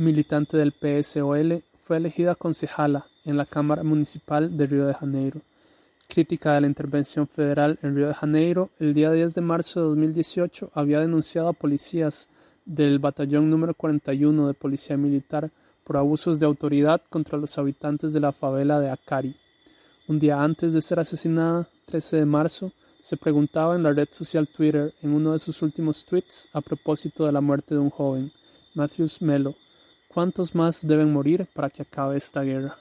militante del PSOL, fue elegida concejala en la Cámara Municipal de Río de Janeiro. Crítica de la intervención federal en Río de Janeiro, el día 10 de marzo de 2018 había denunciado a policías del batallón número 41 de Policía Militar por abusos de autoridad contra los habitantes de la favela de Acari. Un día antes de ser asesinada, 13 de marzo, se preguntaba en la red social Twitter en uno de sus últimos tweets a propósito de la muerte de un joven, Matthews Melo, ¿cuántos más deben morir para que acabe esta guerra?